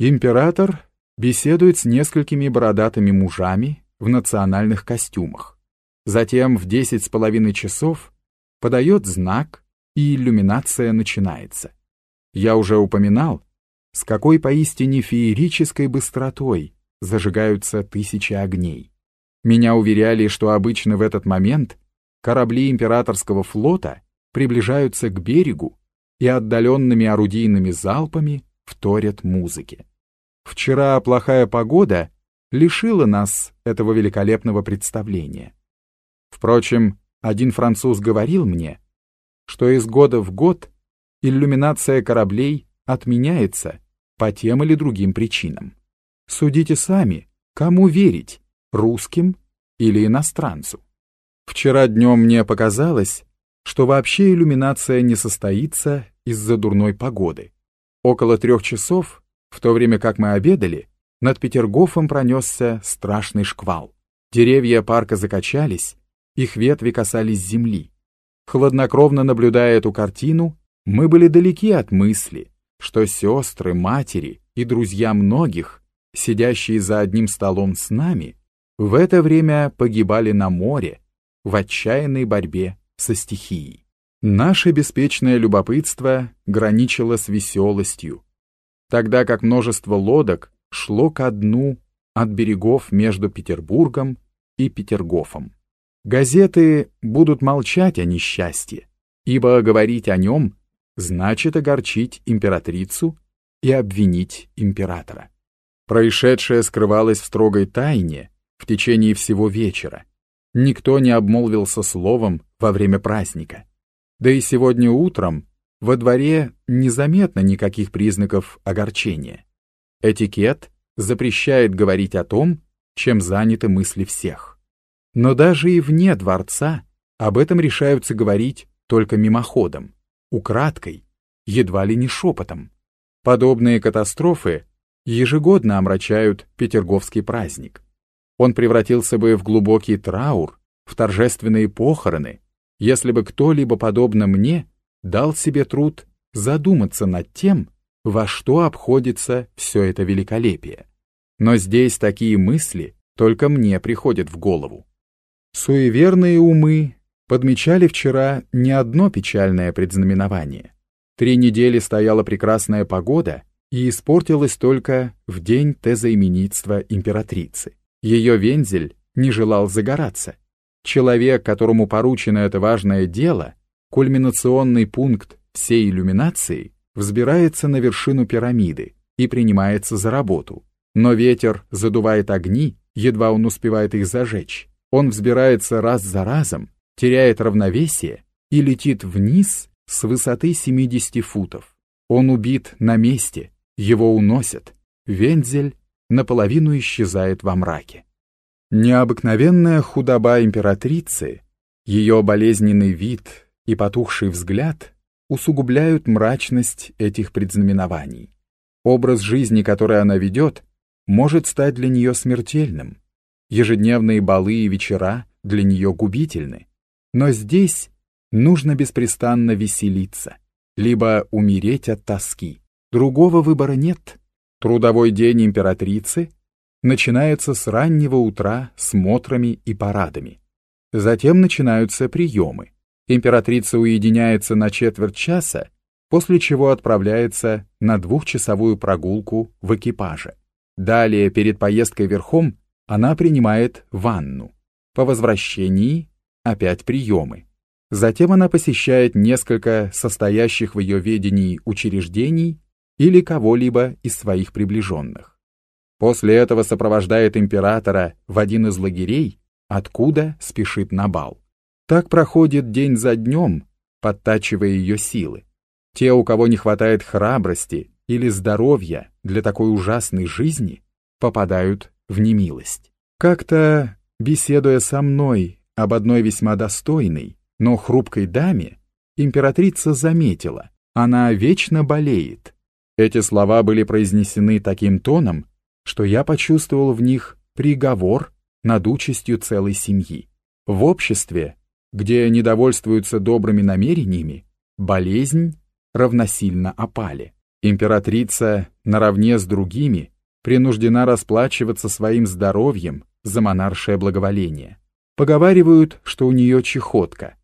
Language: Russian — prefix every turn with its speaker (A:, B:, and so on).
A: Император беседует с несколькими бородатыми мужами в национальных костюмах. Затем в десять с половиной часов подает знак, и иллюминация начинается. Я уже упоминал, с какой поистине феерической быстротой зажигаются тысячи огней. Меня уверяли, что обычно в этот момент корабли императорского флота приближаются к берегу и отдаленными орудийными залпами вторят музыке. Вчера плохая погода лишила нас этого великолепного представления. Впрочем, один француз говорил мне, что из года в год иллюминация кораблей отменяется по тем или другим причинам. Судите сами, кому верить, русским или иностранцу. Вчера днем мне показалось, что вообще иллюминация не состоится из-за дурной погоды. Около трех часов, в то время как мы обедали, над Петергофом пронесся страшный шквал. Деревья парка закачались, их ветви касались земли. Хладнокровно наблюдая эту картину, мы были далеки от мысли, что сестры, матери и друзья многих, сидящие за одним столом с нами, в это время погибали на море в отчаянной борьбе со стихией. Наше беспечное любопытство граничило с веселостью, тогда как множество лодок шло ко дну от берегов между Петербургом и Петергофом. Газеты будут молчать о несчастье, ибо говорить о нем значит огорчить императрицу и обвинить императора. Происшедшее скрывалось в строгой тайне в течение всего вечера. Никто не обмолвился словом во время праздника. Да и сегодня утром во дворе незаметно никаких признаков огорчения. Этикет запрещает говорить о том, чем заняты мысли всех. Но даже и вне дворца об этом решаются говорить только мимоходом украдкой, едва ли не шепотом. Подобные катастрофы ежегодно омрачают Петерговский праздник. Он превратился бы в глубокий траур, в торжественные похороны, если бы кто-либо, подобно мне, дал себе труд задуматься над тем, во что обходится все это великолепие. Но здесь такие мысли только мне приходят в голову. Суеверные умы подмечали вчера не одно печальное предзнаменование. Три недели стояла прекрасная погода и испортилась только в день тезоименитства императрицы. Ее вензель не желал загораться. Человек, которому поручено это важное дело, кульминационный пункт всей иллюминации, взбирается на вершину пирамиды и принимается за работу. Но ветер задувает огни, едва он успевает их зажечь. Он взбирается раз за разом, теряет равновесие и летит вниз с высоты 70 футов. Он убит на месте, его уносят. Вензель наполовину исчезает во мраке. Необыкновенная худоба императрицы, ее болезненный вид и потухший взгляд усугубляют мрачность этих предзнаменований. Образ жизни, который она ведет, может стать для нее смертельным. Ежедневные балы и вечера для нее губительны. Но здесь нужно беспрестанно веселиться, либо умереть от тоски. Другого выбора нет. Трудовой день императрицы начинается с раннего утра смотрами и парадами. Затем начинаются приемы. Императрица уединяется на четверть часа, после чего отправляется на двухчасовую прогулку в экипаже. Далее, перед поездкой верхом, она принимает ванну. По возвращении опять приемы. Затем она посещает несколько состоящих в ее ведении учреждений или кого-либо из своих приближенных. После этого сопровождает императора в один из лагерей, откуда спешит на бал. Так проходит день за днем, подтачивая ее силы. Те, у кого не хватает храбрости или здоровья для такой ужасной жизни, попадают в немилость. Как-то, беседуя со мной об одной весьма достойной, но хрупкой даме, императрица заметила, она вечно болеет. Эти слова были произнесены таким тоном, что я почувствовал в них приговор над участью целой семьи. В обществе, где недовольствуются добрыми намерениями, болезнь равносильно опале. Императрица наравне с другими принуждена расплачиваться своим здоровьем за монаршее благоволение. Поговаривают, что у нее чехотка.